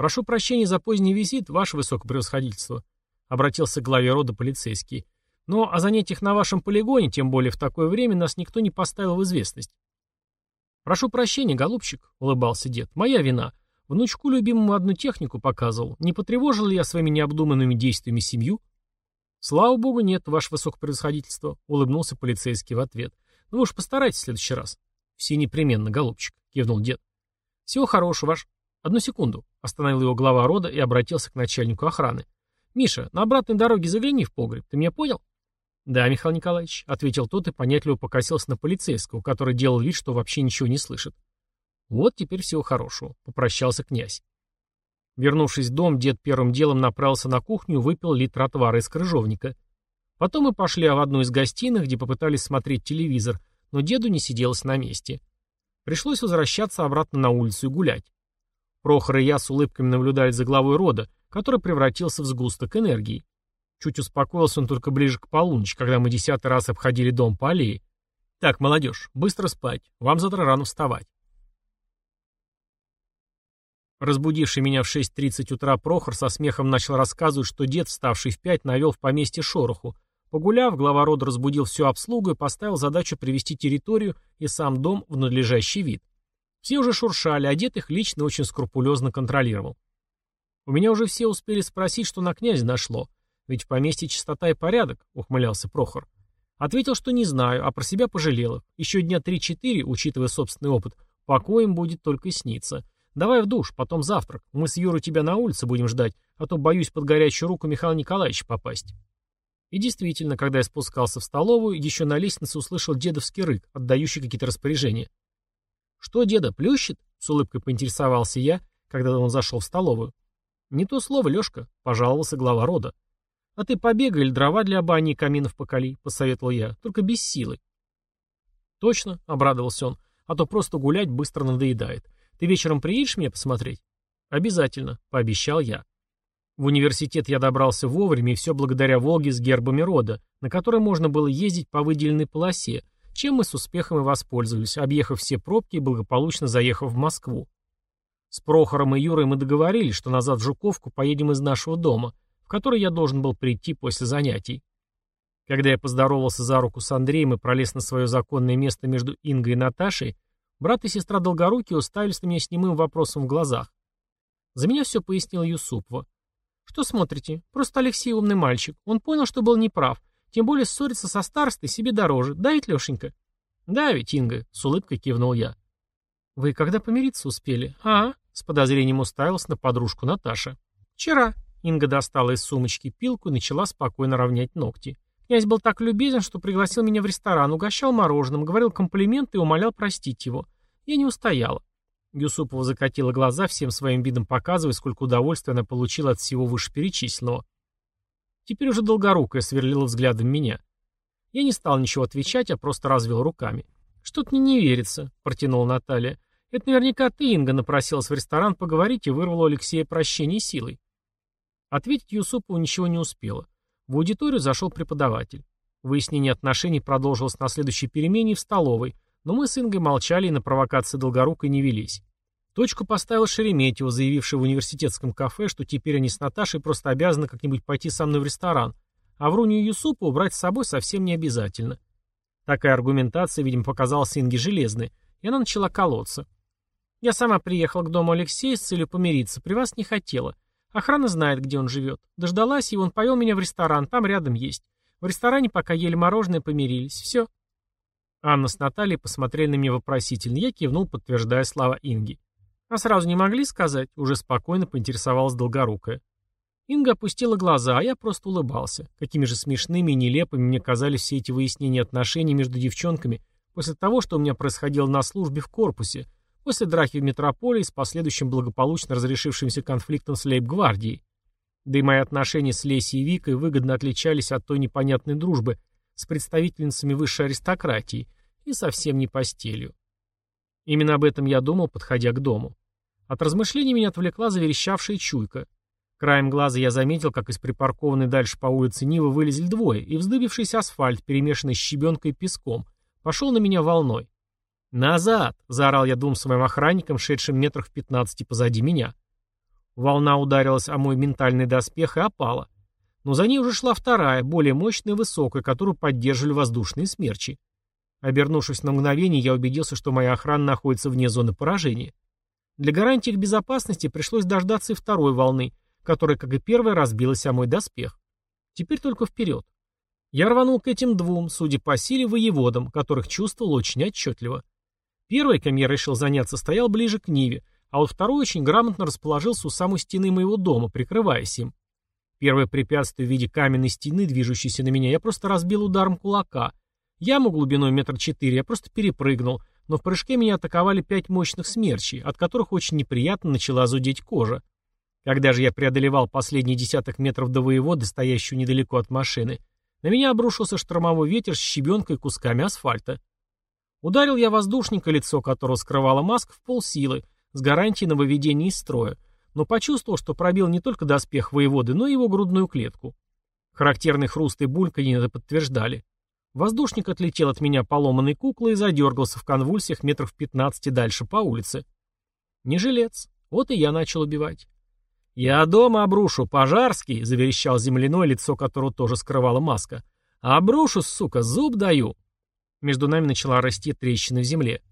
«Прошу прощения за поздний визит, ваше высокопревосходительство», — обратился к главе рода полицейский. «Но о занятиях на вашем полигоне, тем более в такое время, нас никто не поставил в известность». «Прошу прощения, голубчик», — улыбался дед. «Моя вина. Внучку любимому одну технику показывал. Не потревожил ли я своими необдуманными действиями семью?» «Слава богу, нет, ваше высокопревосходительство», — улыбнулся полицейский в ответ. «Ну вы уж постарайтесь в следующий раз». «Все непременно, голубчик», — кивнул дед. «Всего хорошего, ваш...» «Одну секунду», — остановил его глава рода и обратился к начальнику охраны. «Миша, на обратной дороге загляни в погреб, ты меня понял?» «Да, Михаил Николаевич», — ответил тот и понятливо покосился на полицейского, который делал вид, что вообще ничего не слышит. Вот теперь всего хорошего, попрощался князь. Вернувшись в дом, дед первым делом направился на кухню выпил литр отвара из крыжовника. Потом мы пошли в одну из гостиных, где попытались смотреть телевизор, но деду не сиделось на месте. Пришлось возвращаться обратно на улицу и гулять. Прохор и я с улыбками наблюдали за главой рода, который превратился в сгусток энергии. Чуть успокоился он только ближе к полуночи, когда мы десятый раз обходили дом по аллее. Так, молодежь, быстро спать, вам завтра рано вставать. Разбудивший меня в 6.30 утра Прохор со смехом начал рассказывать, что дед, вставший в пять, навел в поместье шороху. Погуляв, глава рода разбудил всю обслугу и поставил задачу привести территорию и сам дом в надлежащий вид. Все уже шуршали, а дед их лично очень скрупулезно контролировал. У меня уже все успели спросить, что на князя нашло. Ведь в поместье чистота и порядок, ухмылялся Прохор. Ответил, что не знаю, а про себя пожалел их. Еще дня три-четыре, учитывая собственный опыт, покоем будет только сниться. Давай в душ, потом завтрак. Мы с Юрой тебя на улице будем ждать, а то боюсь под горячую руку Михаила Николаевича попасть. И действительно, когда я спускался в столовую, еще на лестнице услышал дедовский рык, отдающий какие-то распоряжения. «Что, деда, плющит?» — с улыбкой поинтересовался я, когда он зашел в столовую. «Не то слово, Лешка», — пожаловался глава рода. «А ты побегай или дрова для бани и каминов поколи», — посоветовал я, — «только без силы». «Точно», — обрадовался он, — «а то просто гулять быстро надоедает. Ты вечером приедешь мне посмотреть?» «Обязательно», — пообещал я. В университет я добрался вовремя, и все благодаря «Волге» с гербами рода, на которой можно было ездить по выделенной полосе, чем мы с успехом и воспользовались, объехав все пробки и благополучно заехав в Москву. С Прохором и Юрой мы договорились, что назад в Жуковку поедем из нашего дома, в который я должен был прийти после занятий. Когда я поздоровался за руку с Андреем и пролез на свое законное место между Ингой и Наташей, брат и сестра Долгоруки уставились на меня с немым вопросом в глазах. За меня все пояснил Юсупова. «Что смотрите? Просто Алексей умный мальчик. Он понял, что был неправ. Тем более ссориться со старостой себе дороже. Да ведь, Лешенька?» «Да ведь, Инга», — с улыбкой кивнул я. «Вы когда помириться успели?» «А?» — с подозрением уставился на подружку Наташа. «Вчера». Инга достала из сумочки пилку и начала спокойно равнять ногти. Князь был так любезен, что пригласил меня в ресторан, угощал мороженым, говорил комплименты и умолял простить его. Я не устояла. Юсупова закатила глаза, всем своим видом показывая, сколько удовольствия она получила от всего вышеперечисленного. Теперь уже долгорукая сверлила взглядом меня. Я не стал ничего отвечать, а просто развел руками. «Что-то мне не верится», — протянула Наталья. «Это наверняка ты, Инга, напросилась в ресторан поговорить и вырвала у Алексея прощение силой». Ответить Юсупову ничего не успела. В аудиторию зашел преподаватель. Выяснение отношений продолжилось на следующей перемене в столовой, но мы с Ингой молчали и на провокации Долгорукой не велись. Точку поставил Шереметьево, заявивший в университетском кафе, что теперь они с Наташей просто обязаны как-нибудь пойти со мной в ресторан, а Врунью Юсупову брать с собой совсем не обязательно. Такая аргументация, видимо, показалась Инге железной, и она начала колоться. Я сама приехала к дому Алексея с целью помириться, при вас не хотела. Охрана знает, где он живет. Дождалась, и он повел меня в ресторан, там рядом есть. В ресторане пока ели мороженое, помирились. Все. Анна с Натальей посмотрели на меня вопросительно. Я кивнул, подтверждая слова Инги. А сразу не могли сказать? Уже спокойно поинтересовалась Долгорукая. Инга опустила глаза, а я просто улыбался. Какими же смешными и нелепыми мне казались все эти выяснения отношений между девчонками после того, что у меня происходило на службе в корпусе, после драки в метрополии с последующим благополучно разрешившимся конфликтом с лейб-гвардией. Да и мои отношения с Лесей и Викой выгодно отличались от той непонятной дружбы с представительницами высшей аристократии и совсем не постелью. Именно об этом я думал, подходя к дому. От размышлений меня отвлекла заверещавшая чуйка. Краем глаза я заметил, как из припаркованной дальше по улице Нивы вылезли двое, и вздыбившийся асфальт, перемешанный с щебенкой и песком, пошел на меня волной. «Назад!» — заорал я двум своим охранникам, шедшим метрах в пятнадцати позади меня. Волна ударилась о мой ментальный доспех и опала. Но за ней уже шла вторая, более мощная и высокая, которую поддерживали воздушные смерчи. Обернувшись на мгновение, я убедился, что моя охрана находится вне зоны поражения. Для гарантии их безопасности пришлось дождаться и второй волны, которая, как и первая, разбилась о мой доспех. Теперь только вперед. Я рванул к этим двум, судя по силе, воеводам, которых чувствовал очень отчетливо. Первый, кем я решил заняться, стоял ближе к Ниве, а вот второй очень грамотно расположился у самой стены моего дома, прикрываясь им. Первое препятствие в виде каменной стены, движущейся на меня, я просто разбил ударом кулака. Яму глубиной метр четыре я просто перепрыгнул, но в прыжке меня атаковали пять мощных смерчей, от которых очень неприятно начала зудеть кожа. Когда же я преодолевал последние десяток метров до воеводы, стоящую недалеко от машины, на меня обрушился штормовой ветер с щебенкой и кусками асфальта. Ударил я воздушника, лицо которого скрывала маска, в полсилы, с гарантией на выведение из строя, но почувствовал, что пробил не только доспех воеводы, но и его грудную клетку. Характерный хруст и бульканье это подтверждали. Воздушник отлетел от меня поломанной куклой и задергался в конвульсиях метров 15 дальше по улице. Не жилец. Вот и я начал убивать. «Я дома обрушу, пожарский!» — заверещал земляной, лицо которого тоже скрывала маска. «Обрушу, сука, зуб даю!» Между нами начала расти трещина в земле.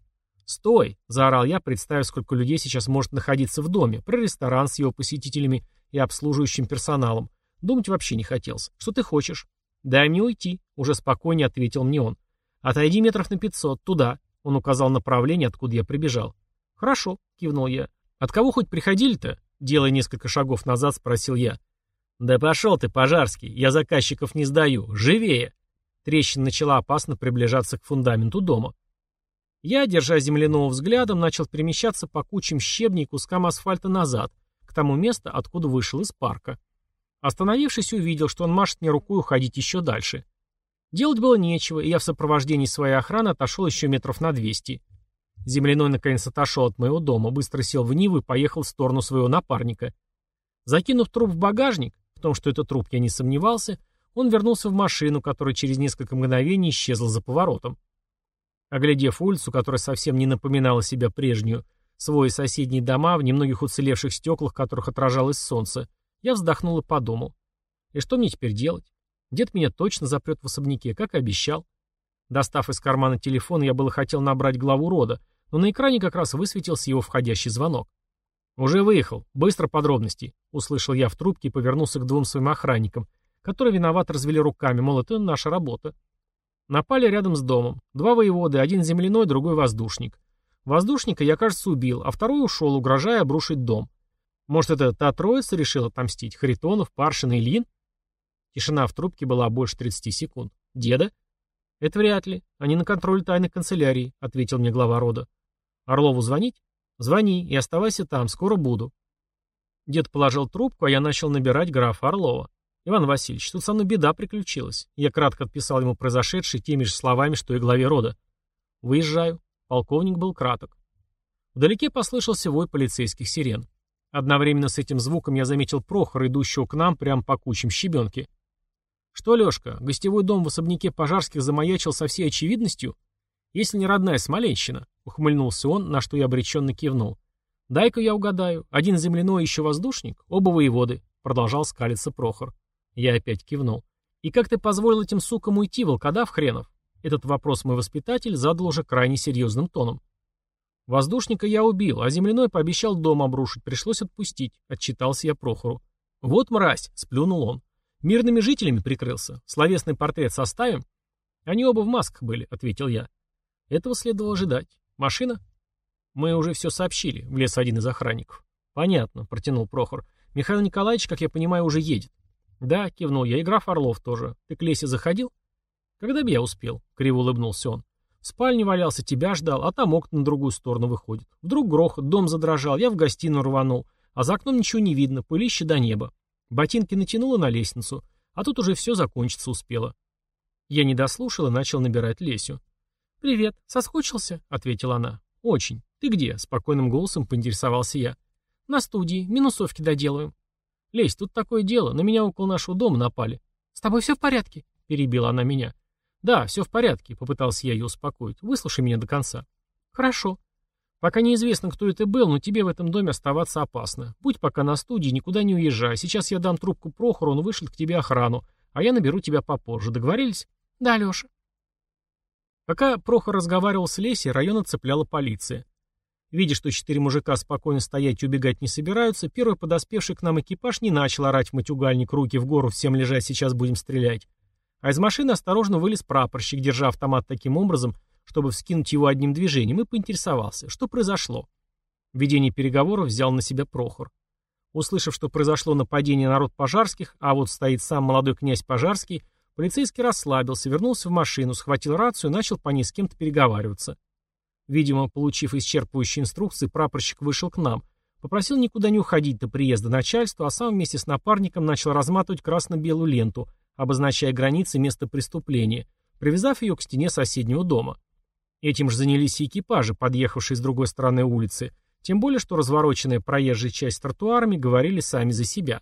«Стой!» — заорал я, представив, сколько людей сейчас может находиться в доме, про ресторан с его посетителями и обслуживающим персоналом. Думать вообще не хотелось. «Что ты хочешь?» «Дай мне уйти», — уже спокойнее ответил мне он. «Отойди метров на пятьсот, туда», — он указал направление, откуда я прибежал. «Хорошо», — кивнул я. «От кого хоть приходили-то?» Делая несколько шагов назад, спросил я. «Да пошел ты, пожарский, я заказчиков не сдаю. Живее!» Трещина начала опасно приближаться к фундаменту дома. Я, держа земляного взглядом, начал перемещаться по кучам щебней и кускам асфальта назад, к тому месту, откуда вышел из парка. Остановившись, увидел, что он машет мне рукой уходить еще дальше. Делать было нечего, и я в сопровождении своей охраны отошел еще метров на 200. Земляной наконец отошел от моего дома, быстро сел в Ниву и поехал в сторону своего напарника. Закинув труп в багажник, в том, что это труп, я не сомневался, он вернулся в машину, которая через несколько мгновений исчезла за поворотом. Оглядев улицу, которая совсем не напоминала себя прежнюю, свой соседние дома, в немногих уцелевших стеклах которых отражалось солнце, я вздохнул и подумал. И что мне теперь делать? Дед меня точно запрет в особняке, как и обещал. Достав из кармана телефон, я было хотел набрать главу рода, но на экране как раз высветился его входящий звонок. «Уже выехал. Быстро подробности», — услышал я в трубке и повернулся к двум своим охранникам, которые виновато развели руками, мол, это наша работа. Напали рядом с домом. Два воеводы, один земляной, другой воздушник. Воздушника я, кажется, убил, а второй ушел, угрожая обрушить дом. Может, это та троица решила отомстить? Харитонов, Паршин и Ильин? Тишина в трубке была больше 30 секунд. «Деда?» «Это вряд ли. Они на контроле тайной канцелярии», — ответил мне глава рода. «Орлову звонить?» «Звони и оставайся там, скоро буду». Дед положил трубку, а я начал набирать графа Орлова. «Иван Васильевич, тут со мной беда приключилась». Я кратко отписал ему произошедшее теми же словами, что и главе рода. «Выезжаю». Полковник был краток. Вдалеке послышался вой полицейских сирен. Одновременно с этим звуком я заметил Прохора, идущего к нам прямо по кучам щебенки. «Что, Лешка, гостевой дом в особняке Пожарских замаячил со всей очевидностью? Если не родная Смоленщина», — ухмыльнулся он, на что я обреченно кивнул. «Дай-ка я угадаю. Один земляной еще воздушник, оба воеводы», — продолжал скалиться Прохор. Я опять кивнул. «И как ты позволил этим сукам уйти, волкодав хренов?» Этот вопрос мой воспитатель задал уже крайне серьезным тоном. Воздушника я убил, а земляной пообещал дом обрушить, пришлось отпустить, отчитался я Прохору. Вот мразь, сплюнул он. Мирными жителями прикрылся. Словесный портрет составим? Они оба в масках были, ответил я. Этого следовало ожидать. Машина? Мы уже все сообщили, влез один из охранников. Понятно, протянул Прохор. Михаил Николаевич, как я понимаю, уже едет. Да, кивнул я, и граф Орлов тоже. Ты к Лесе заходил? Когда бы я успел? Криво улыбнулся он. В спальне валялся, тебя ждал, а там окна на другую сторону выходит. Вдруг грохот, дом задрожал, я в гостиную рванул, а за окном ничего не видно, пылище до неба. Ботинки натянула на лестницу, а тут уже все закончиться успело. Я не дослушал и начал набирать Лесю. «Привет, соскучился?» — ответила она. «Очень. Ты где?» — спокойным голосом поинтересовался я. «На студии. Минусовки доделываем». «Лесь, тут такое дело. На меня около нашего дома напали». «С тобой все в порядке?» — перебила она меня. «Да, все в порядке», — попытался я ее успокоить. «Выслушай меня до конца». «Хорошо. Пока неизвестно, кто это был, но тебе в этом доме оставаться опасно. Будь пока на студии, никуда не уезжай. Сейчас я дам трубку Прохору, он вышлет к тебе охрану, а я наберу тебя попозже. Договорились?» «Да, Леша». Пока Прохор разговаривал с Лесей, район оцепляла полиция. Видя, что четыре мужика спокойно стоять и убегать не собираются, первый подоспевший к нам экипаж не начал орать в матюгальник руки в гору, всем лежать, сейчас будем стрелять. А из машины осторожно вылез прапорщик, держа автомат таким образом, чтобы вскинуть его одним движением, и поинтересовался, что произошло. Ведение переговоров взял на себя Прохор. Услышав, что произошло нападение народ пожарских, а вот стоит сам молодой князь Пожарский, полицейский расслабился, вернулся в машину, схватил рацию и начал по ней с кем-то переговариваться. Видимо, получив исчерпывающие инструкции, прапорщик вышел к нам, попросил никуда не уходить до приезда начальства, а сам вместе с напарником начал разматывать красно-белую ленту, обозначая границы места преступления, привязав ее к стене соседнего дома. Этим же занялись и экипажи, подъехавшие с другой стороны улицы, тем более, что развороченная проезжая часть тротуарами говорили сами за себя.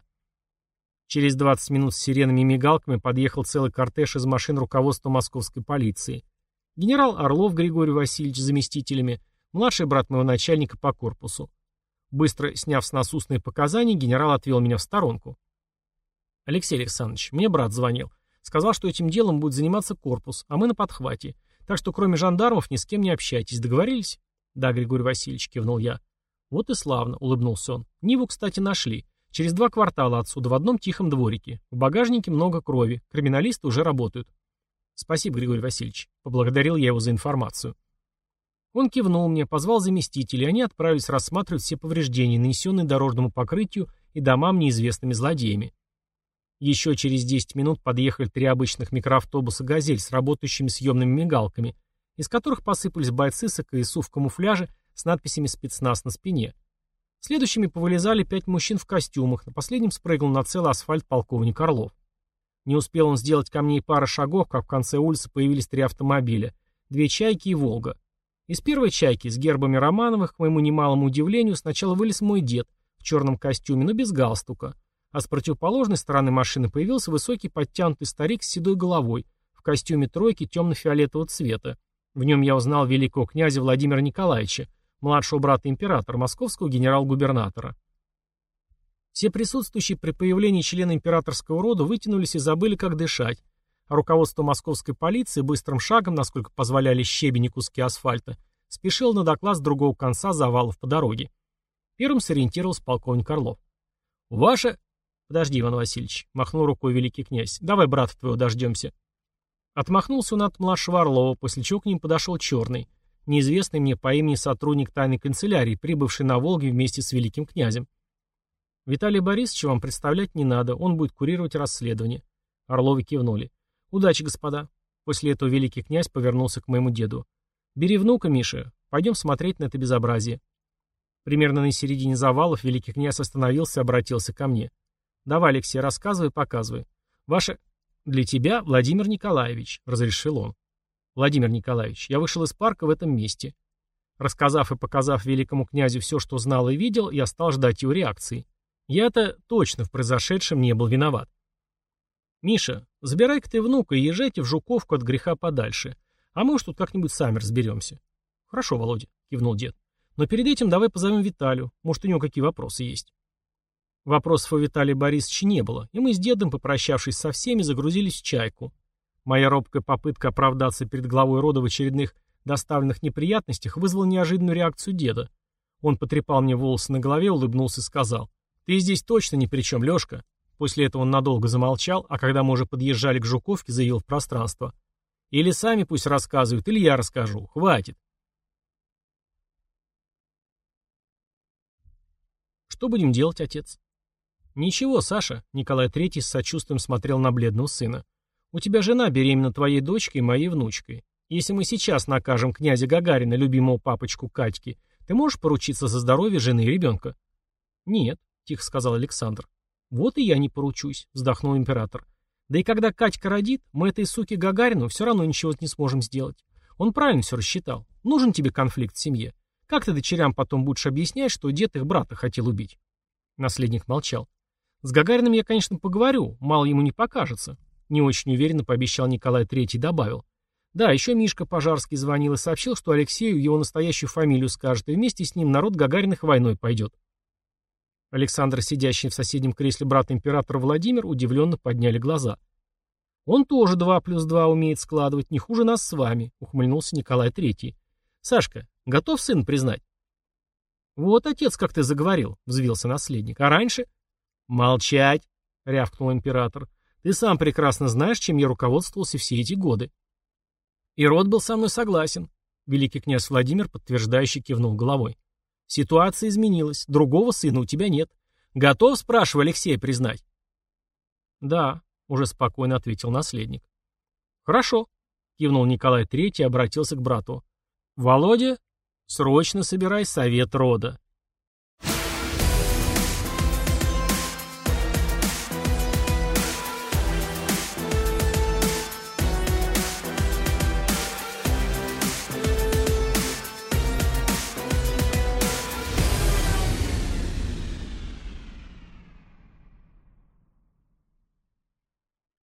Через 20 минут с сиренами и мигалками подъехал целый кортеж из машин руководства московской полиции. Генерал Орлов Григорий Васильевич с заместителями, младший брат моего начальника по корпусу. Быстро сняв с нас устные показания, генерал отвел меня в сторонку. «Алексей Александрович, мне брат звонил. Сказал, что этим делом будет заниматься корпус, а мы на подхвате. Так что кроме жандармов ни с кем не общайтесь. Договорились?» «Да, Григорий Васильевич», — кивнул я. «Вот и славно», — улыбнулся он. «Ниву, кстати, нашли. Через два квартала отсюда, в одном тихом дворике. В багажнике много крови. Криминалисты уже работают». «Спасибо, Григорий Васильевич», — поблагодарил я его за информацию. Он кивнул мне, позвал заместителей, они отправились рассматривать все повреждения, нанесенные дорожному покрытию и домам неизвестными злодеями. Еще через 10 минут подъехали три обычных микроавтобуса «Газель» с работающими съемными мигалками, из которых посыпались бойцы с АКСУ в камуфляже с надписями «Спецназ» на спине. Следующими повылезали пять мужчин в костюмах, на последнем спрыгнул на целый асфальт полковник Орлов. Не успел он сделать ко мне и пары шагов, как в конце улицы появились три автомобиля, две «Чайки» и «Волга». Из первой чайки с гербами Романовых, к моему немалому удивлению, сначала вылез мой дед в черном костюме, но без галстука. А с противоположной стороны машины появился высокий подтянутый старик с седой головой в костюме тройки темно-фиолетового цвета. В нем я узнал великого князя Владимира Николаевича, младшего брата императора, московского генерал-губернатора. Все присутствующие при появлении члена императорского рода вытянулись и забыли, как дышать, а руководство московской полиции быстрым шагом, насколько позволяли щебень и куски асфальта, спешил на доклад с другого конца завалов по дороге. Первым сориентировался полковник Орлов. «Ваше...» «Подожди, Иван Васильевич», — махнул рукой великий князь. «Давай брата твоего дождемся». Отмахнулся он от младшего Орлова, после чего к ним подошел Черный, неизвестный мне по имени сотрудник тайной канцелярии, прибывший на Волге вместе с великим князем. Виталий Борисовича вам представлять не надо, он будет курировать расследование. Орловы кивнули. «Удачи, господа». После этого великий князь повернулся к моему деду. «Бери внука, Миша. Пойдем смотреть на это безобразие». Примерно на середине завалов великий князь остановился и обратился ко мне. «Давай, Алексей, рассказывай, показывай. Ваше...» «Для тебя, Владимир Николаевич», — разрешил он. «Владимир Николаевич, я вышел из парка в этом месте». Рассказав и показав великому князю все, что знал и видел, я стал ждать его реакции. Я-то точно в произошедшем не был виноват. «Миша, забирай-ка ты внука и езжайте в Жуковку от греха подальше. А мы уж тут как-нибудь сами разберемся». «Хорошо, Володя», — кивнул дед. «Но перед этим давай позовем Виталю. Может, у него какие вопросы есть». Вопросов у Виталия Борисовича не было, и мы с дедом, попрощавшись со всеми, загрузились в чайку. Моя робкая попытка оправдаться перед главой рода в очередных доставленных неприятностях вызвала неожиданную реакцию деда. Он потрепал мне волосы на голове, улыбнулся и сказал. «Ты здесь точно ни при чем, Лешка. После этого он надолго замолчал, а когда мы уже подъезжали к Жуковке, заявил в пространство. «Или сами пусть рассказывают, или я расскажу. Хватит». «Что будем делать, отец?» «Ничего, Саша», — Николай Третий с сочувствием смотрел на бледного сына. «У тебя жена беременна твоей дочкой и моей внучкой. Если мы сейчас накажем князя Гагарина, любимого папочку Катьки, ты можешь поручиться за здоровье жены и ребенка?» «Нет», — тихо сказал Александр. «Вот и я не поручусь», — вздохнул император. «Да и когда Катька родит, мы этой суке Гагарину все равно ничего не сможем сделать. Он правильно все рассчитал. Нужен тебе конфликт в семье. Как ты дочерям потом будешь объяснять, что дед их брата хотел убить?» Наследник молчал. «С Гагариным я, конечно, поговорю, мало ему не покажется», — не очень уверенно пообещал Николай Третий, добавил. «Да, еще Мишка Пожарский звонил и сообщил, что Алексею его настоящую фамилию скажет, и вместе с ним народ Гагариных войной пойдет». Александр, сидящий в соседнем кресле брат императора Владимир, удивленно подняли глаза. «Он тоже два плюс два умеет складывать, не хуже нас с вами», — ухмыльнулся Николай Третий. «Сашка, готов сын признать?» «Вот отец, как ты заговорил», — взвился наследник. «А раньше?» «Молчать!» — рявкнул император. «Ты сам прекрасно знаешь, чем я руководствовался все эти годы». И род был со мной согласен. Великий князь Владимир, подтверждающий, кивнул головой. Ситуация изменилась. Другого сына у тебя нет. Готов, спрашиваю, Алексея признать? Да, уже спокойно ответил наследник. Хорошо, кивнул Николай Третий и обратился к брату. Володя, Срочно собирай совет рода.